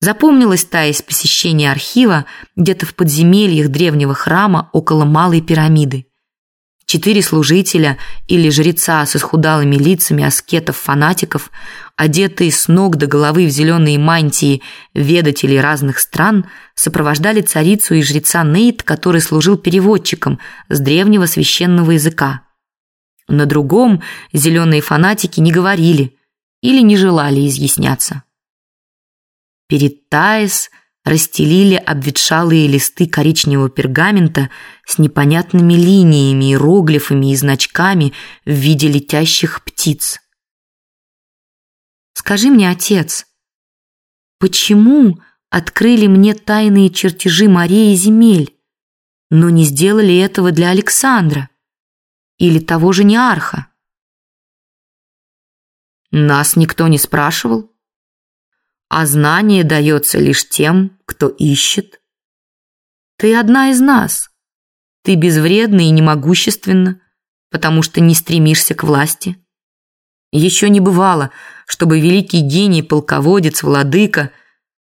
Запомнилась та из посещения архива где-то в подземельях древнего храма около Малой пирамиды. Четыре служителя или жреца с исхудалыми лицами аскетов-фанатиков, одетые с ног до головы в зеленые мантии ведателей разных стран, сопровождали царицу и жреца Нейт, который служил переводчиком с древнего священного языка. На другом зеленые фанатики не говорили или не желали изъясняться. Перед Таис расстелили обветшалые листы коричневого пергамента с непонятными линиями, иероглифами и значками в виде летящих птиц. «Скажи мне, отец, почему открыли мне тайные чертежи морей и земель, но не сделали этого для Александра или того же Неарха?» «Нас никто не спрашивал», а знание дается лишь тем, кто ищет. Ты одна из нас. Ты безвредна и немогущественна, потому что не стремишься к власти. Еще не бывало, чтобы великий гений, полководец, владыка,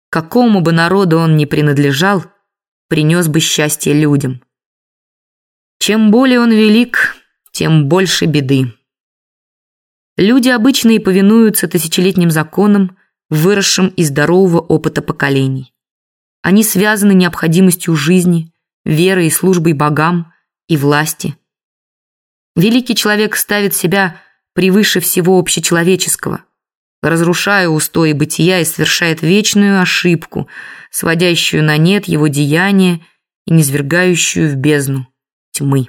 какому бы народу он ни принадлежал, принес бы счастье людям. Чем более он велик, тем больше беды. Люди обычно и повинуются тысячелетним законам, выросшим из здорового опыта поколений. Они связаны необходимостью жизни, верой и службой богам и власти. Великий человек ставит себя превыше всего общечеловеческого, разрушая устои бытия и совершает вечную ошибку, сводящую на нет его деяния и низвергающую в бездну тьмы.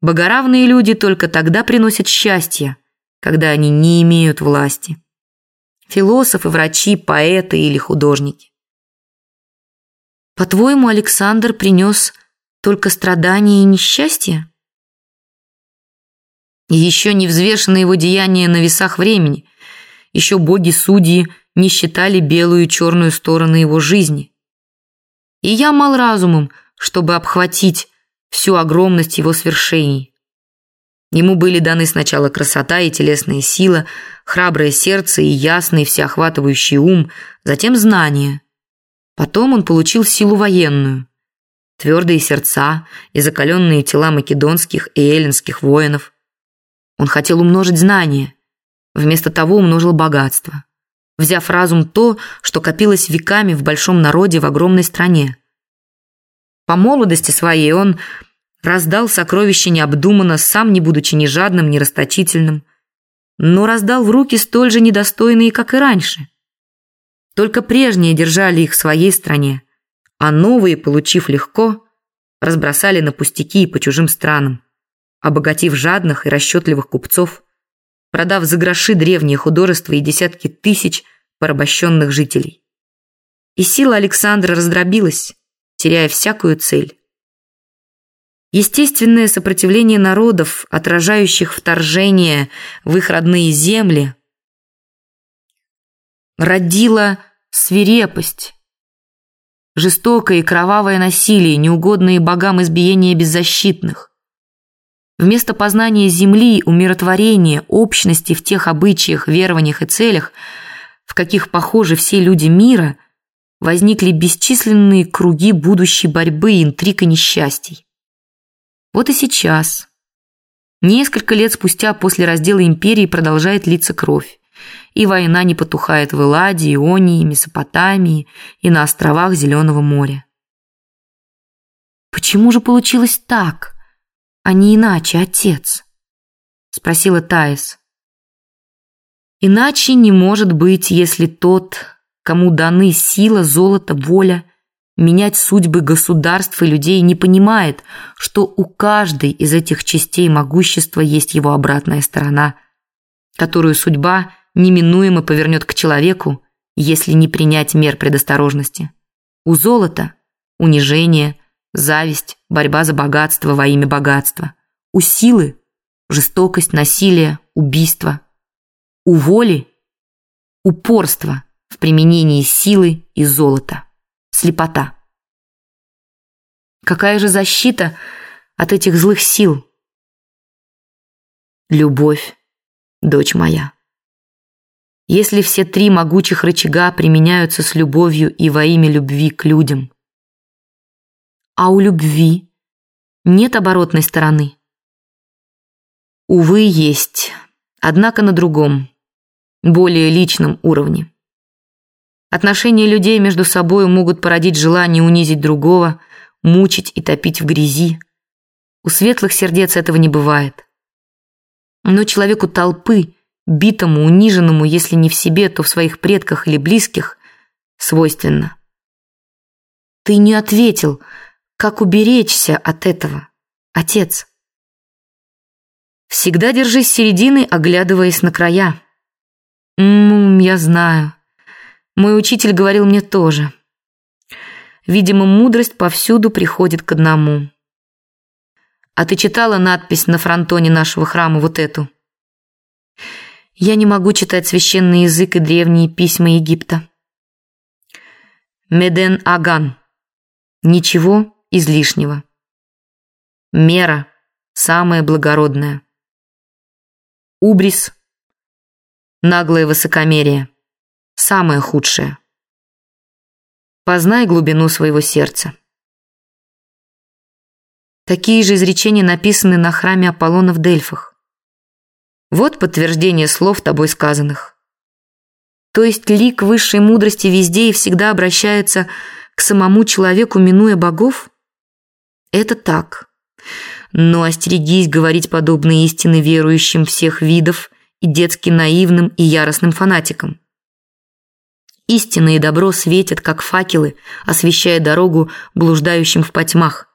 Богоравные люди только тогда приносят счастье, когда они не имеют власти философы, врачи, поэты или художники. По-твоему, Александр принес только страдания и несчастье? Еще не взвешены его деяния на весах времени. Еще боги-судьи не считали белую и черную стороны его жизни. И я мал разумом, чтобы обхватить всю огромность его свершений. Ему были даны сначала красота и телесная сила, храброе сердце и ясный всеохватывающий ум, затем знание. Потом он получил силу военную, твердые сердца и закаленные тела македонских и эллинских воинов. Он хотел умножить знания, вместо того умножил богатство, взяв разум то, что копилось веками в большом народе в огромной стране. По молодости своей он Раздал сокровища необдуманно, сам не будучи ни жадным, ни расточительным, но раздал в руки столь же недостойные, как и раньше. Только прежние держали их в своей стране, а новые, получив легко, разбросали на пустяки и по чужим странам, обогатив жадных и расчетливых купцов, продав за гроши древние художества и десятки тысяч порабощенных жителей. И сила Александра раздробилась, теряя всякую цель. Естественное сопротивление народов, отражающих вторжение в их родные земли, родило свирепость, жестокое и кровавое насилие, неугодные богам избиения беззащитных. Вместо познания земли, умиротворения, общности в тех обычаях, верованиях и целях, в каких похожи все люди мира, возникли бесчисленные круги будущей борьбы, интриг и несчастий. Вот и сейчас. Несколько лет спустя после раздела империи продолжает литься кровь. И война не потухает в Элладе, Ионии, Месопотамии и на островах Зеленого моря. «Почему же получилось так, а не иначе, отец?» спросила Таис. «Иначе не может быть, если тот, кому даны сила, золото, воля, менять судьбы государств и людей не понимает, что у каждой из этих частей могущества есть его обратная сторона, которую судьба неминуемо повернет к человеку, если не принять мер предосторожности. У золота – унижение, зависть, борьба за богатство во имя богатства. У силы – жестокость, насилие, убийство. У воли – упорство в применении силы и золота слепота. Какая же защита от этих злых сил? Любовь, дочь моя. если все три могучих рычага применяются с любовью и во имя любви к людям. А у любви нет оборотной стороны. Увы, есть, однако на другом, более личном уровне. Отношения людей между собой могут породить желание унизить другого, мучить и топить в грязи. У светлых сердец этого не бывает. Но человеку толпы, битому, униженному, если не в себе, то в своих предках или близких, свойственно. Ты не ответил, как уберечься от этого, отец. Всегда держись середины, оглядываясь на края. Ммм, я знаю. Мой учитель говорил мне тоже. Видимо, мудрость повсюду приходит к одному. А ты читала надпись на фронтоне нашего храма вот эту? Я не могу читать священный язык и древние письма Египта. Меден Аган. Ничего излишнего. Мера самая благородная. Убрис. Наглое высокомерие самое худшее. Познай глубину своего сердца. Такие же изречения написаны на храме Аполлона в Дельфах. Вот подтверждение слов тобой сказанных. То есть лик высшей мудрости везде и всегда обращается к самому человеку, минуя богов? Это так. Но остерегись говорить подобные истины верующим всех видов и детски наивным и яростным фанатикам. Истина и добро светят, как факелы, освещая дорогу блуждающим в потьмах.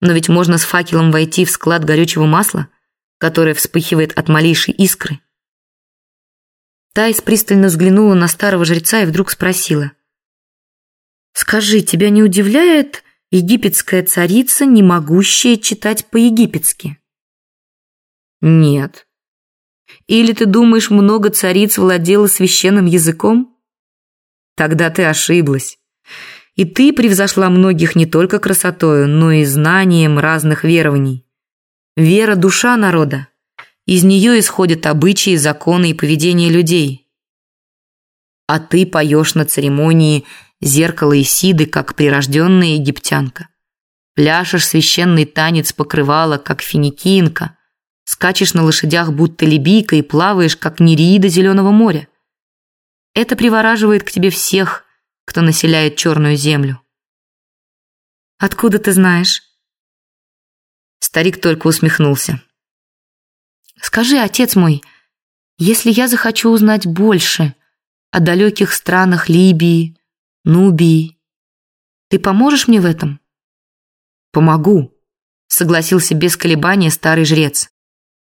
Но ведь можно с факелом войти в склад горючего масла, которое вспыхивает от малейшей искры. Тайс пристально взглянула на старого жреца и вдруг спросила. «Скажи, тебя не удивляет египетская царица, не могущая читать по-египетски?» «Нет». «Или ты думаешь, много цариц владела священным языком?» Тогда ты ошиблась. И ты превзошла многих не только красотою, но и знанием разных верований. Вера – душа народа. Из нее исходят обычаи, законы и поведение людей. А ты поешь на церемонии зеркало Исиды, как прирожденная египтянка. Пляшешь священный танец покрывала, как финикинка. Скачешь на лошадях, будто либийка, и плаваешь, как нереида зеленого моря. Это привораживает к тебе всех, кто населяет черную землю. Откуда ты знаешь? Старик только усмехнулся. Скажи, отец мой, если я захочу узнать больше о далеких странах Либии, Нубии, ты поможешь мне в этом? Помогу, согласился без колебания старый жрец.